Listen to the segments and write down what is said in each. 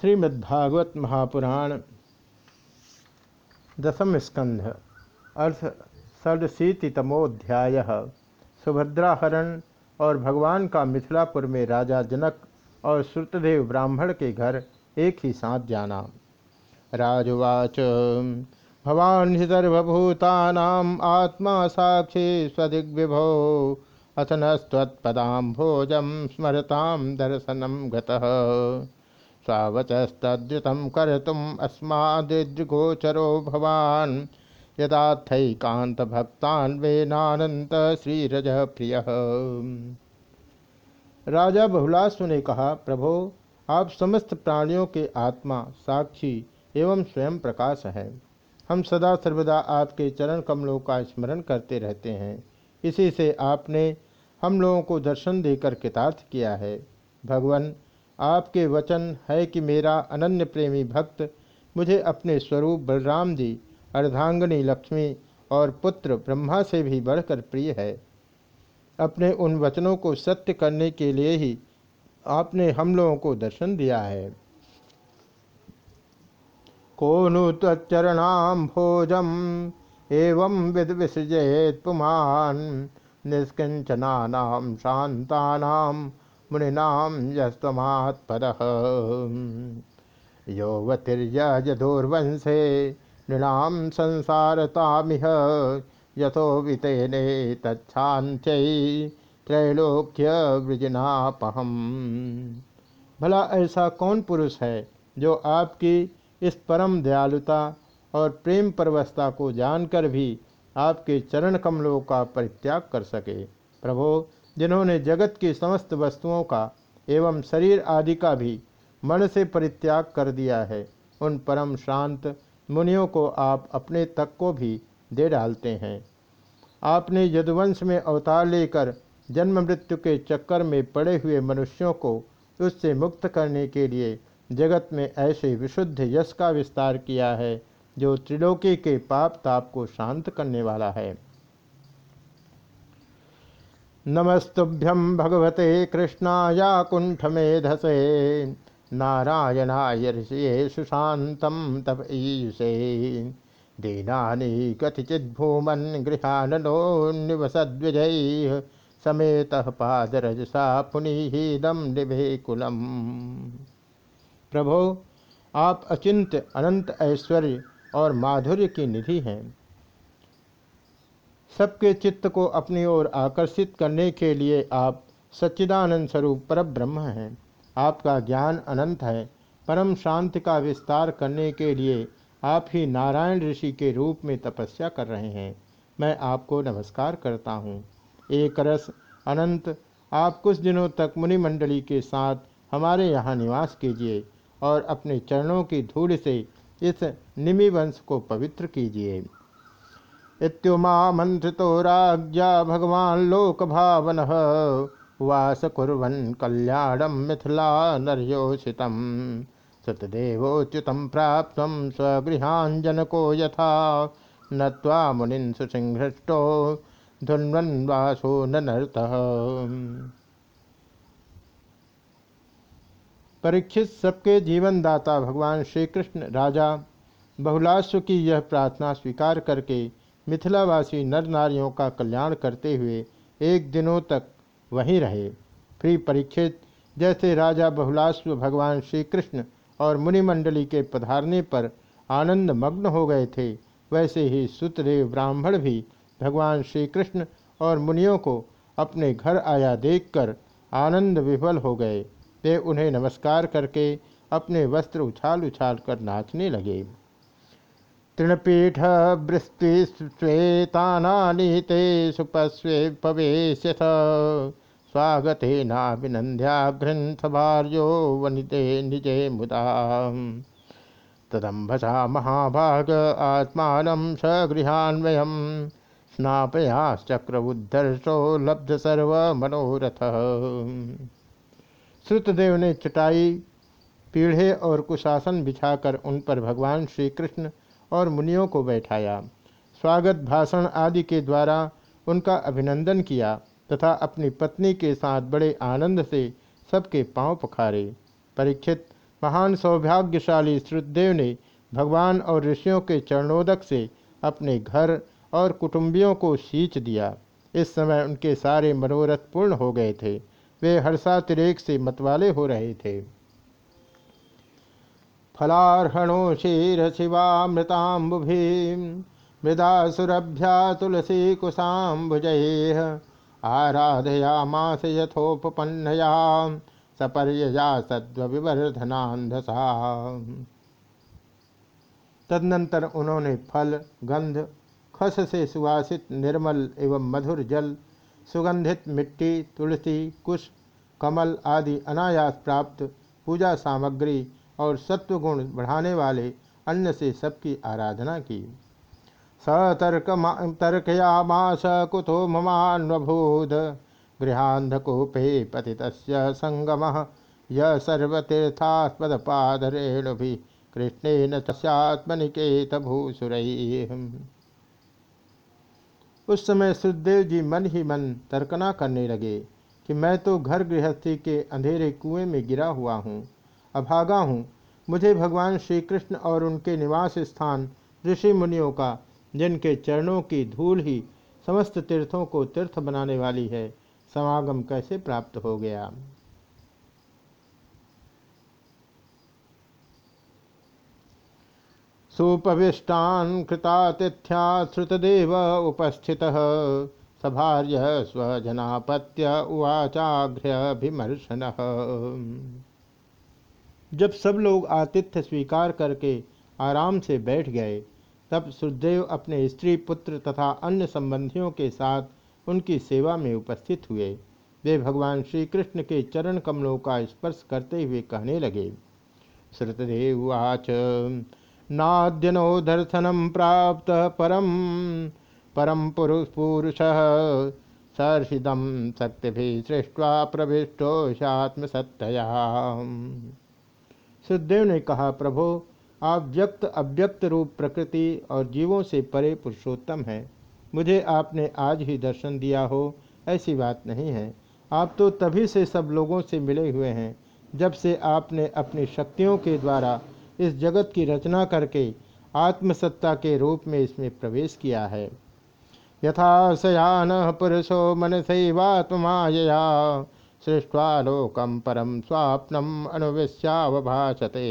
श्रीमद्भागवत महापुराण दसम स्कंध अर्थ षडशीतितमोध्याय सुभद्राहरण और भगवान का मिथिलापुर में राजा जनक और श्रुतदेव ब्राह्मण के घर एक ही साथ जाना। राजवाच, भवान सर्वभूतानाम आत्मा साक्षी स्वदिग्विभो अथ नस्त्वत्पदाम्भोजम स्मरताम दर्शनम गतः। स्वावचस्तद्युतं कर्तुम् अस्मादिदृगोचरो भवान्। यदाथैकान्तभक्तान्वेनानन्त श्रीरज प्रिय। राजा बहुलास्व ने कहा, प्रभो, आप समस्त प्राणियों के आत्मा, साक्षी एवं स्वयं प्रकाश हैं। हम सदा सर्वदा आपके चरण कमलों का स्मरण करते रहते हैं। इसी से आपने हम लोगों को दर्शन देकर कृतार्थ किया है। भगवान आपके वचन है कि मेरा अनन्य प्रेमी भक्त मुझे अपने स्वरूप बलराम जी, अर्धांगनी लक्ष्मी और पुत्र ब्रह्मा से भी बढ़कर प्रिय है। अपने उन वचनों को सत्य करने के लिए ही आपने हम लोगों को दर्शन दिया है। को नु तच्चरणाम भोजम एवं विद विसृजेत पुमान निष्किंचना शांता मुनीनाम यस्तमात्पद योवतिर्यधुर्वंशे नृणाम संसारतामिह यथो वितेने तच्छांत्य त्रैलोक्य वृजनापहम। भला ऐसा कौन पुरुष है जो आपकी इस परम दयालुता और प्रेम परवस्था को जानकर भी आपके चरण कमलों का परित्याग कर सके? प्रभो जिन्होंने जगत की समस्त वस्तुओं का एवं शरीर आदि का भी मन से परित्याग कर दिया है, उन परम शांत मुनियों को आप अपने तक को भी दे डालते हैं। आपने यदुवंश में अवतार लेकर जन्म मृत्यु के चक्कर में पड़े हुए मनुष्यों को उससे मुक्त करने के लिए जगत में ऐसे विशुद्ध यश का विस्तार किया है, जो त्रिलोकी के पाप ताप को शांत करने वाला है। नमस्तुभ्यं भगवते कृष्णाया कुण्ठमेधसे। नारायणाय ऋषिये सुशान्तं तप ईयुषे दीनानि कथिचिद्भूमन् गृहाननो निवसद्विजैः समेतः पादरजसा निभे कुलम प्रभो, आप अचिंत अनंत ऐश्वर्य और माधुर्य की निधि हैं। सबके चित्त को अपनी ओर आकर्षित करने के लिए आप सच्चिदानंद स्वरूप पर ब्रह्म हैं। आपका ज्ञान अनंत है। परम शांति का विस्तार करने के लिए आप ही नारायण ऋषि के रूप में तपस्या कर रहे हैं। मैं आपको नमस्कार करता हूँ। एक रस, अनंत, आप कुछ दिनों तक मुनिमंडली के साथ हमारे यहाँ निवास कीजिए और अपने चरणों की धूल से इस निमि वंश को पवित्र कीजिए। इत्युमा मंत्रितो राज्ञा भगवान लोक भावन वास कुरन कल्याणम मिथिला नर्योषित सतदेवोच्युत प्राप्त स्वगृहांजनको यथा नत्वा मुनिन सुसिंहृष्टो धुन्वन्वासो नर्त। परीक्षित सबके जीवनदाता भगवान श्री कृष्ण राजा बहुलाश्व की यह प्रार्थना स्वीकार करके मिथिलावासी नर नारियों का कल्याण करते हुए एक दिनों तक वहीं रहे। फ्री परीक्षित, जैसे राजा बहुलाश्व भगवान श्री कृष्ण और मुनिमंडली के पधारने पर आनंद मग्न हो गए थे, वैसे ही सुतदेव ब्राह्मण भी भगवान श्री कृष्ण और मुनियों को अपने घर आया देखकर आनंद विफल हो गए। वे उन्हें नमस्कार करके अपने वस्त्र उछाल उछाल कर नाचने लगे। तृणपीठ वृष्टि श्वेतानानि ते सुपस्वे पवेश्यथ स्वागते नाभिनन्द्याघ्रन्थ भार्यो वनिते निजे मुदा। तदम्भसा महाभाग आत्मानं सगृहान्वयं स्नापयाश्चक्रउद्धर्षो लब्ध सर्वमनोरथ। श्रुतदेव ने चटाई, पीढ़े और कुशासन बिछाकर उन पर भगवान श्री कृष्ण और मुनियों को बैठाया। स्वागत भाषण आदि के द्वारा उनका अभिनंदन किया तथा अपनी पत्नी के साथ बड़े आनंद से सबके पाँव पखारे परीक्षित महान सौभाग्यशाली श्रुतदेव ने भगवान और ऋषियों के चरणोदक से अपने घर और कुटुंबियों को सींच दिया। इस समय उनके सारे मनोरथ पूर्ण हो गए थे। वे हर्षातिरेक से मतवाले हो रहे थे। फलार्हणो शिव शिवामृताम्बुभि मृदा सुरभ्या तुलसी कुशाम्बुज आराधयामास यथोपन्नया सपर्यया सद्विवर्धनाधसा तदनंतर उन्होंने फल, गंध, खस से सुवासित निर्मल एवं मधुर जल, सुगंधित मिट्टी, तुलसी, कुश, कमल आदि अनायास प्राप्त पूजा सामग्री और सत्वगुण बढ़ाने वाले अन्न से सबकी आराधना की। सतर्क तर्कयामास कुतो ममान्वभूत गृहांधकूपे पति संगम, य सर्वतीर्थास्पद पादरेणुभि कृष्णेन तस्यात्मनिकेत भूसुर उस समय सुखदेव जी मन ही मन तर्कना करने लगे कि मैं तो घर गृहस्थी के अंधेरे कुएँ में गिरा हुआ हूँ। अभागा हूँ। मुझे भगवान श्री कृष्ण और उनके निवास स्थान ऋषि मुनियों का, जिनके चरणों की धूल ही समस्त तीर्थों को तीर्थ बनाने वाली है, समागम कैसे प्राप्त हो गया? सुपविष्टान कृतातिथ्या श्रुतदेव उपस्थित। सभार्य स्वजनापत्य उवाचाघ्र्यभिमर्शन जब सब लोग आतिथ्य स्वीकार करके आराम से बैठ गए, तब सुखदेव अपने स्त्री पुत्र तथा अन्य संबंधियों के साथ उनकी सेवा में उपस्थित हुए। वे भगवान श्री कृष्ण के चरण कमलों का स्पर्श करते हुए कहने लगे श्रुतदेवाच नाद्यनो दर्शनम प्राप्त परम परम पुरुष पुरुष सहृदम शक्ति भी सृष्टवा प्रविष्टोषात्म सत्या सुखदेव ने कहा, प्रभो, आप व्यक्त अव्यक्त रूप प्रकृति और जीवों से परे पुरुषोत्तम हैं। मुझे आपने आज ही दर्शन दिया हो, ऐसी बात नहीं है। आप तो तभी से सब लोगों से मिले हुए हैं, जब से आपने अपनी शक्तियों के द्वारा इस जगत की रचना करके आत्मसत्ता के रूप में इसमें प्रवेश किया है। यथा सयान पुरुषो मन सैवात्माया सृष्ट्वा लोकम परम स्वाप्नम अनुविश्यावभाषते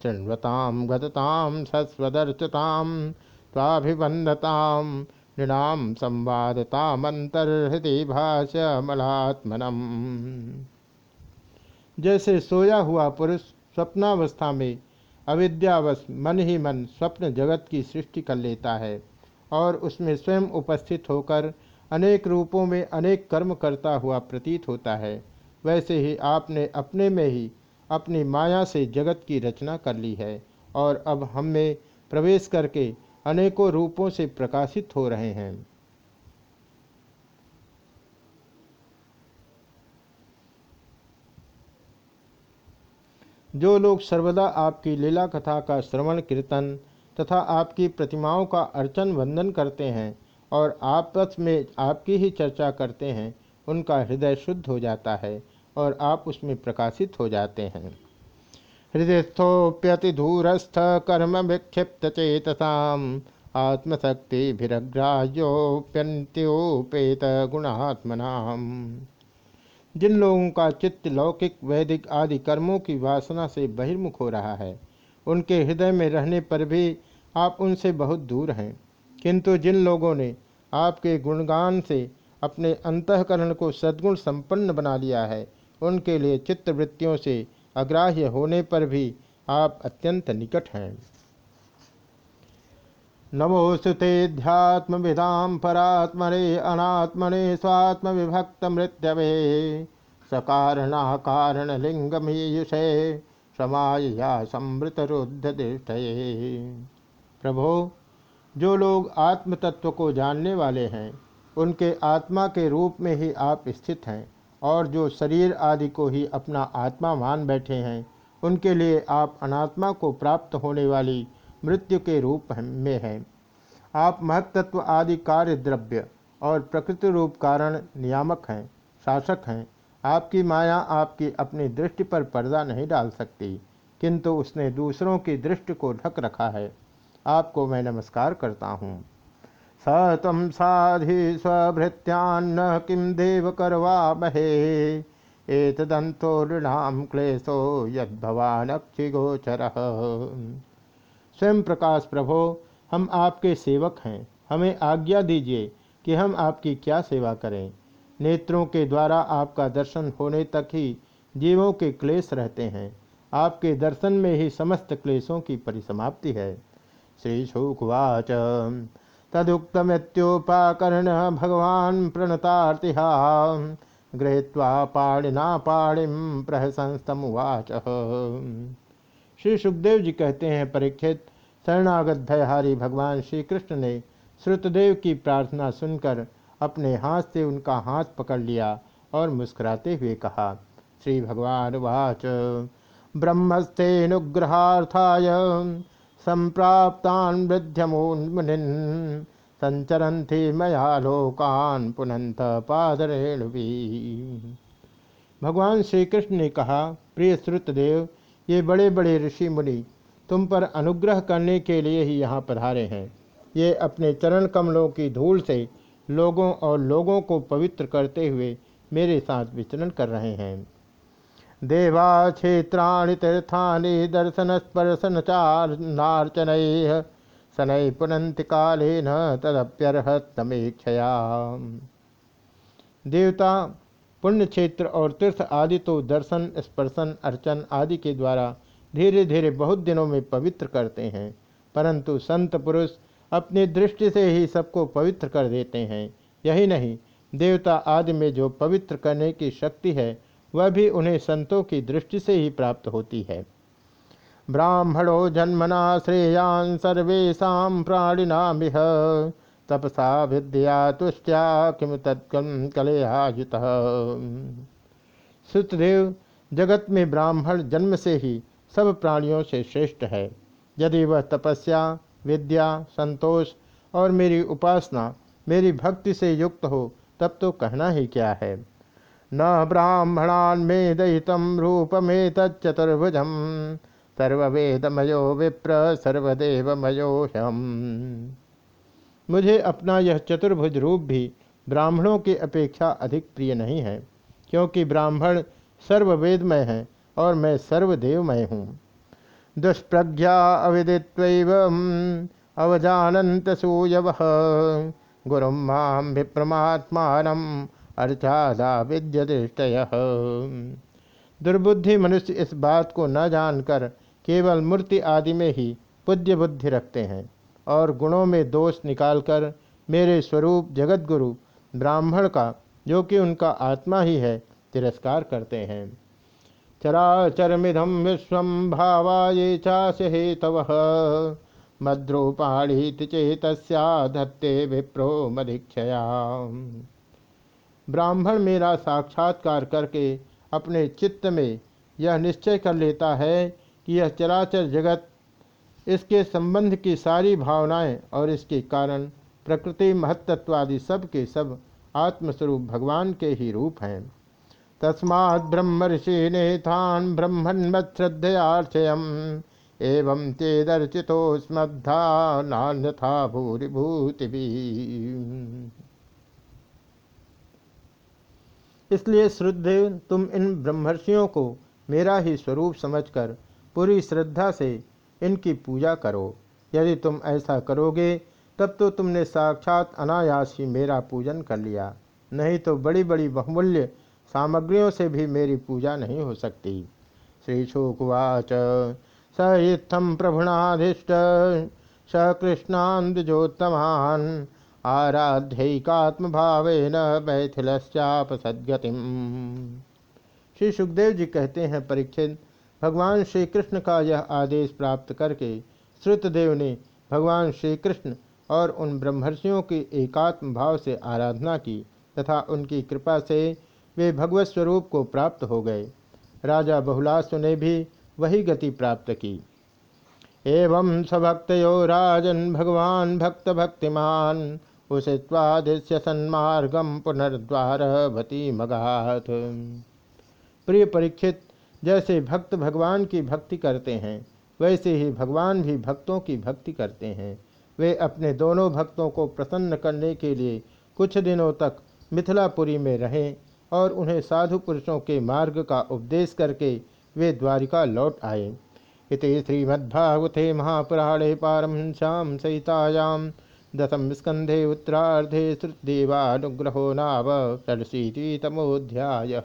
शृण्वताम गतताम सस्वदर्चताम स्वाभिवंदताम नृणाम संवादतामंतर्हृदय भाष्यमलात्मनम जैसे सोया हुआ पुरुष स्वप्नावस्था में अविद्यावश मन ही मन स्वप्न जगत की सृष्टि कर लेता है और उसमें स्वयं उपस्थित होकर अनेक रूपों में अनेक कर्म करता हुआ प्रतीत होता है। वैसे ही आपने अपने में ही अपनी माया से जगत की रचना कर ली है और अब हम में प्रवेश करके अनेकों रूपों से प्रकाशित हो रहे हैं। जो लोग सर्वदा आपकी लीला कथा का श्रवण कीर्तन तथा आपकी प्रतिमाओं का अर्चन वंदन करते हैं और आपस में आपकी ही चर्चा करते हैं, उनका हृदय शुद्ध हो जाता है और आप उसमें प्रकाशित हो जाते हैं। हृदयस्थोप्यतिदूरस्थ कर्म विक्षिप्त चेतसाम आत्मशक्तिभिग्राह्योप्यंत्योपेत गुणात्मना जिन लोगों का चित्त लौकिक, वैदिक आदि कर्मों की वासना से बहिर्मुख हो रहा है, उनके हृदय में रहने पर भी आप उनसे बहुत दूर हैं। किंतु जिन लोगों ने आपके गुणगान से अपने अंतकरण को सद्गुण संपन्न बना लिया है, उनके लिए चित्तवृत्तियों से अग्राह्य होने पर भी आप अत्यंत निकट हैं। नमोस्तुतेध्यात्म विधाम परात्मने अनात्मने स्वात्म विभक्त मृत्यवे सकारणा कारण लिंगमीयुषे समाया समृत रुद्ध प्रभो जो लोग आत्म तत्व को जानने वाले हैं, उनके आत्मा के रूप में ही आप स्थित हैं और जो शरीर आदि को ही अपना आत्मा मान बैठे हैं, उनके लिए आप अनात्मा को प्राप्त होने वाली मृत्यु के रूप में हैं। आप महत्त्व आदि कार्य द्रव्य और प्रकृति रूप कारण नियामक हैं, शासक हैं। आपकी माया आपकी अपनी दृष्टि पर पर्दा नहीं डाल सकती, किंतु उसने दूसरों की दृष्टि को ढक रखा है। आपको मैं नमस्कार करता हूँ। स तम साधि स्वभृत्यान्न किम देव करवा महे एतदंतोणाम क्लेशो यद भवान गोचर स्वयं प्रकाश प्रभो, हम आपके सेवक हैं। हमें आज्ञा दीजिए कि हम आपकी क्या सेवा करें। नेत्रों के द्वारा आपका दर्शन होने तक ही जीवों के क्लेश रहते हैं। आपके दर्शन में ही समस्त क्लेशों की परिसमाप्ति है। श्री शुकवाच तदुक्तमत्योपाकर्ण भगवान प्रणतार्तिहा। गृहत्वा पाणिना पाणिम प्रहसंस्तमुवाच। श्री सुखदेव जी कहते हैं, परीक्षित शरणागत भयहारी भगवान श्री कृष्ण ने श्रुतदेव की प्रार्थना सुनकर अपने हाथ से उनका हाथ पकड़ लिया और मुस्कुराते हुए कहा, श्री भगवान वाच। ब्रह्मस्तेनुग्रहार्थाय संप्राप्तान वृद्ध्यमुनिन संचरन्ति मया लोकान पुनंत पादरेणु भगवान श्री कृष्ण ने कहा, प्रिय श्रुतदेव, ये बड़े बड़े ऋषि मुनि तुम पर अनुग्रह करने के लिए ही यहाँ पधारे हैं। ये अपने चरण कमलों की धूल से लोगों और लोगों को पवित्र करते हुए मेरे साथ विचरण कर रहे हैं। देवा क्षेत्राणि तीर्थानि दर्शन स्पर्शन चार शनै पुनंति काले न तदप्यर्हत देवता पुण्य क्षेत्र और तीर्थ आदि तो दर्शन, स्पर्शन, अर्चन आदि के द्वारा धीरे धीरे बहुत दिनों में पवित्र करते हैं, परंतु संत पुरुष अपनी दृष्टि से ही सबको पवित्र कर देते हैं। यही नहीं, देवता आदि में जो पवित्र करने की शक्ति है वह भी उन्हें संतों की दृष्टि से ही प्राप्त होती है। ब्राह्मणो जन्मना श्रेयान सर्वेशा प्राणिनामिह। तपसा विद्या तुष्टा किम तत्कम कलयायुत। सुतदेव, जगत में ब्राह्मण जन्म से ही सब प्राणियों से श्रेष्ठ है। यदि वह तपस्या, विद्या, संतोष और मेरी उपासना मेरी भक्ति से युक्त हो, तब तो कहना ही क्या है? न ब्राह्मणान में दहितम रूप में तत्चतुर्भुजम सर्वेदमयो विप्र सर्वदेवमयो हम मुझे अपना यह चतुर्भुज रूप भी ब्राह्मणों की अपेक्षा अधिक प्रिय नहीं है, क्योंकि ब्राह्मण सर्ववेदमय हैं और मैं सर्वदेवमय हूँ। दुष्प्रज्ञा अविदित्व अवजानंत सूयव गुरु माम विप्रमात्मान अर्चादा विद्यदृष्टय दुर्बुद्धि मनुष्य इस बात को न जानकर केवल मूर्ति आदि में ही पूज्य बुद्धि रखते हैं और गुणों में दोष निकालकर मेरे स्वरूप जगत गुरु ब्राह्मण का, जो कि उनका आत्मा ही है, तिरस्कार करते हैं। चराचरमिधम विश्व भावाये चाश हेतव। मद्रूपाणीति चेत धत्ते विप्रो मदीक्षया ब्राह्मण मेरा साक्षात्कार करके अपने चित्त में यह निश्चय कर लेता है कि यह चराचर जगत, इसके संबंध की सारी भावनाएँ और इसके कारण प्रकृति महत्त्वादि सब के सब आत्मस्वरूप भगवान के ही रूप हैं। तस्मा ब्रह्म ऋषि नेथान ब्रह्मन्मत्श्रद्धयार्चयम एवं चेदर्चितो स्मद्धा नान्यथा भूरिभूति भी इसलिए श्रुद्धेव तुम इन ब्रह्मर्षियों को मेरा ही स्वरूप समझकर पूरी श्रद्धा से इनकी पूजा करो। यदि तुम ऐसा करोगे, तब तो तुमने साक्षात अनायास ही मेरा पूजन कर लिया। नहीं तो बड़ी बड़ी बहुमूल्य सामग्रियों से भी मेरी पूजा नहीं हो सकती। श्री शुकवाच, स इत्थम प्रभुणाधिष्ट, स कृष्णान्दोत्तमान आराध्यकात्म भाव न मैथिलश्चाप सद्गतिम श्री सुखदेव जी कहते हैं, परीक्षित, भगवान श्री कृष्ण का यह आदेश प्राप्त करके श्रुतदेव ने भगवान श्री कृष्ण और उन ब्रह्मर्षियों की एकात्म भाव से आराधना की तथा उनकी कृपा से वे भगवत स्वरूप को प्राप्त हो गए। राजा बहुलास ने भी वही गति प्राप्त की। एवं सभक्तो राजन भगवान भक्त भक्तिमान उषित्वादिश्य सन्मार्गम पुनर्द्वार भति मगाथ प्रिय परीक्षित, जैसे भक्त भगवान की भक्ति करते हैं, वैसे ही भगवान भी भक्तों की भक्ति करते हैं। वे अपने दोनों भक्तों को प्रसन्न करने के लिए कुछ दिनों तक मिथिलापुरी में रहें और उन्हें साधु पुरुषों के मार्ग का उपदेश करके वे द्वारिका लौट आए। इति श्रीमद्भागवते महापुराणे पारमश्याम सहितायाम दशम स्कंधे उत्तरार्धे श्रुदेवानुग्रहो नाव षडशीतितमोध्याय